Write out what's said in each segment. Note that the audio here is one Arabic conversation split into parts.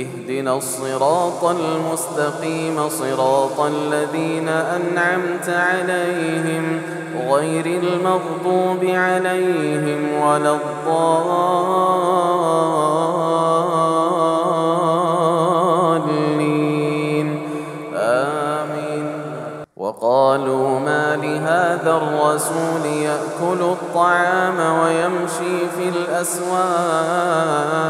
اهدنا الصراط المستقيم صراط الذين أنعمت عليهم غير المغضوب عليهم ولا الضالين. آمين. وقالوا ما لهذا الرسول يأكل الطعام ويمشي في الأسواق.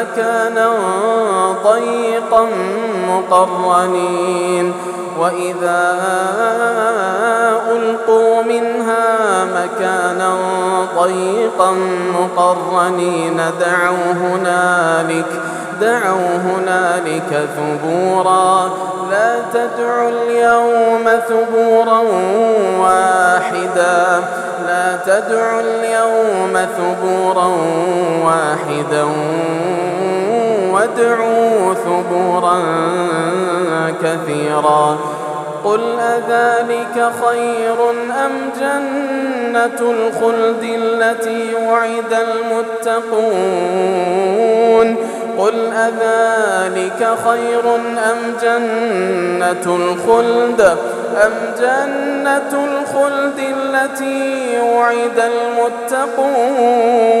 مكانا ضيقا مقرنين وإذا ألقوا منها مكانا ضيقا مقرنين دعوا هنالك دعوا هنالك ثبورا. لا تدعوا اليوم ثبورا واحدا. لا تدعوا اليوم ثبورا واحدا. وادعوا ثبورا كثيرا. قل أذلك خير أم جنة الخلد التي وعد المتقون؟ قل أذلك خير أم جنة الخلد؟ أم جنة الخلد التي وعد المتقون؟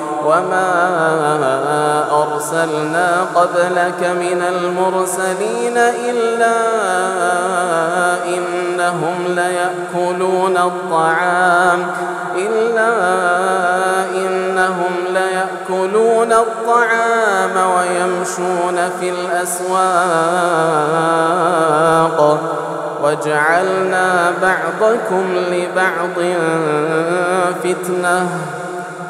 وما أرسلنا قبلك من المرسلين إلا إنهم ليأكلون الطعام إلا إنهم ليأكلون الطعام ويمشون في الأسواق وجعلنا بعضكم لبعض فتنه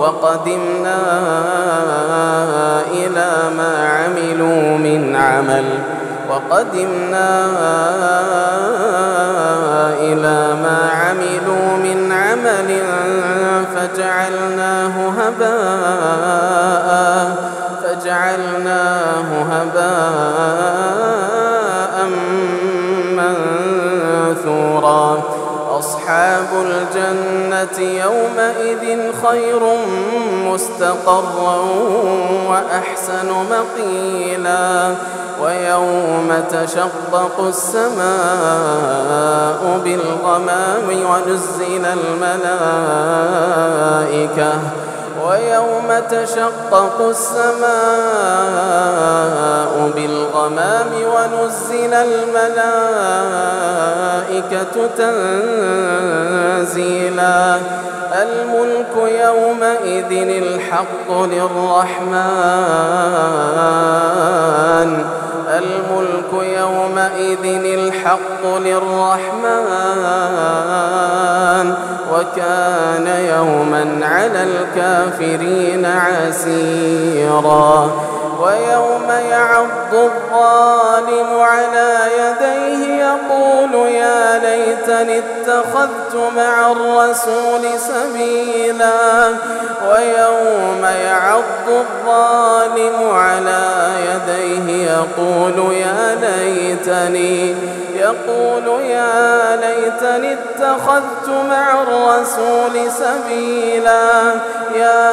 وقدمنا إلى ما عملوا من عمل. وقدمنا إلى ما عملوا من عمل فجعلناه هباء فجعلناه هباء. أصحاب الجنة يومئذ خير مستقرا وأحسن مقيلا ويوم تشقق السماء بالغمام ونزل الملائكة ويوم تشقق السماء بالغمام ونزل الملائكة تنزيلا. الملك يومئذ الحق للرحمن. الملك يومئذ الحق للرحمن. وكان يوما على الكافرين عسيرا. ويوم يعض الظالم على يديه يقول ليتني اتخذت مع الرسول سبيلا ويوم يعض الظالم على يديه يقول يا ليتني يقول يا ليتني اتخذت مع الرسول سبيلا يا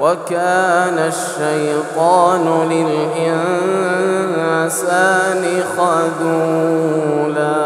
وكان الشيطان للإنسان خذولا.